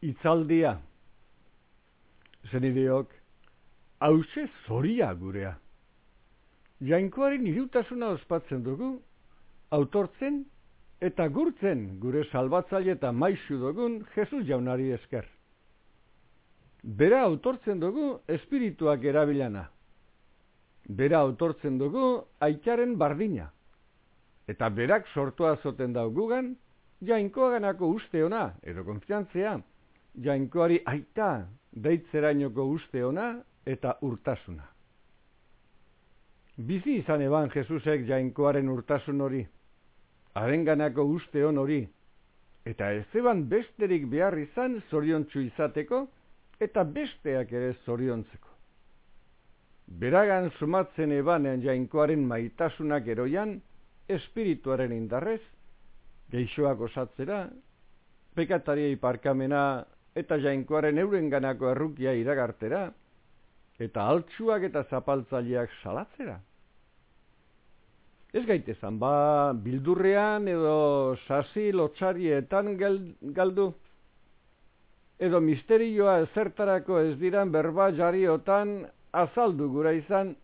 Itzaldia. Zenideok, hause zoria gurea. Jainkoaren irutasuna ospatzen dugu, autortzen eta gurtzen gure salbatzaile eta maizu dugun Jesus jaunari esker. Bera autortzen dugu espirituak erabilana. Bera autortzen dugu aitaren bardina. Eta berak sortua zoten daugugan, jainkoaganako uste ona, edo konfiantzea, jainkoari aita deitzerainoko uste ona eta urtasuna. Bizi izan eban Jesusek jainkoaren urtasun hori, arenganako uste hon hori, eta ez eban besterik behar izan zoriontsu izateko, eta besteak ere zoriontzeko. Beragan sumatzen ebanen jainkoaren maitasunak eroian, espirituaren indarrez, geixoak osatzera, pekatariei parkamena eta jainkoaren eurenganako errukia iragartera, eta altsuak eta zapaltzaileak salatzera. Ez gaitezan, ba, bildurrean edo sasi lotxarietan galdu, edo misterioa ezertarako ez diran berba jariotan azaldu gura izan,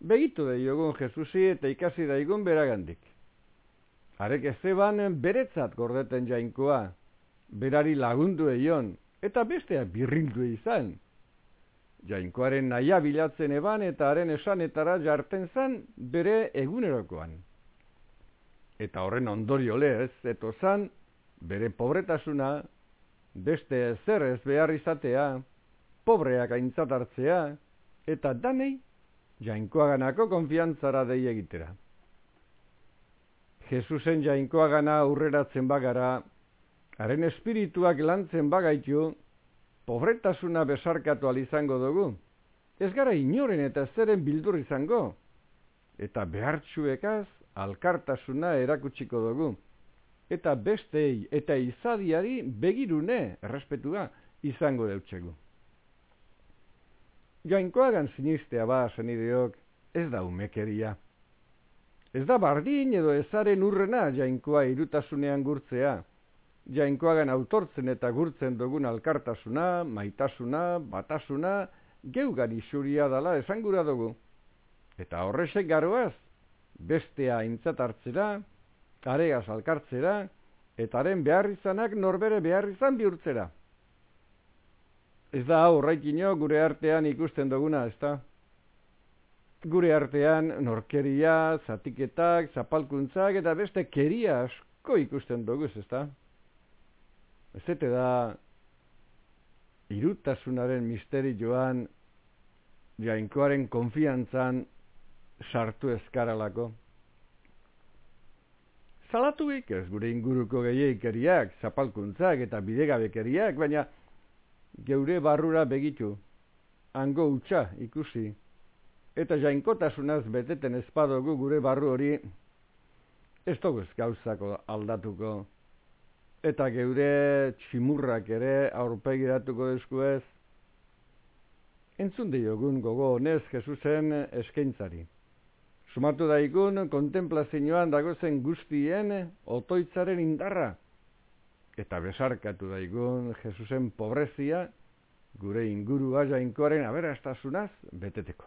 begitu da jogun Jesusi eta ikasi daigun beragandik. Arek ez zeban beretzat gordeten jainkoa, berari lagundu eion, eta bestea birrildu izan. Jainkoaren naia bilatzen eban eta haren esanetara jarten zan bere egunerokoan. Eta horren ondorio lez, eto zan, bere pobretasuna, beste zer ez behar izatea, pobreak aintzat hartzea, eta danei, jainkoaganako konfiantzara dei egitera. Jesusen jainkoagana aurreratzen bagara, haren espirituak lantzen bagaitu, pobretasuna besarkatu izango dugu. Ez gara inoren eta zeren bildur izango. Eta behartxuekaz alkartasuna erakutsiko dugu. Eta bestei eta izadiari begirune errespetua izango deutxegu. Jainkoagan sinistea ba, zenideok, ez da umekeria. Ez da bardin edo ezaren urrena jainkoa irutasunean gurtzea jainkoagan autortzen eta gurtzen dugun alkartasuna, maitasuna, batasuna, geugari zuria dala esangura dugu. Eta horresek garoaz, bestea intzat hartzera, aregaz alkartzera, eta haren beharrizanak norbere beharrizan bihurtzera. Ez da horraikino gure artean ikusten duguna, ez da? Gure artean norkeria, zatiketak, zapalkuntzak eta beste keria asko ikusten dugu, ez da? Ez da irutasunaren misteri joan jainkoaren konfiantzan sartu eskaralako. Zalatuik ez gure inguruko gehiekeriak, zapalkuntzak eta bidegabekeriak, baina geure barrura begitu, hango utxa ikusi, eta jainkotasunaz beteten espadogu gure barru hori, ez dugu gauzako aldatuko eta geure tximurrak ere aurpegiratuko deskuez, entzun diogun gogo honez Jesusen eskaintzari. Sumatu daigun kontemplazioan dagozen guztien otoitzaren indarra, eta besarkatu daigun Jesusen pobrezia, gure ingurua jainkoaren aberastasunaz beteteko.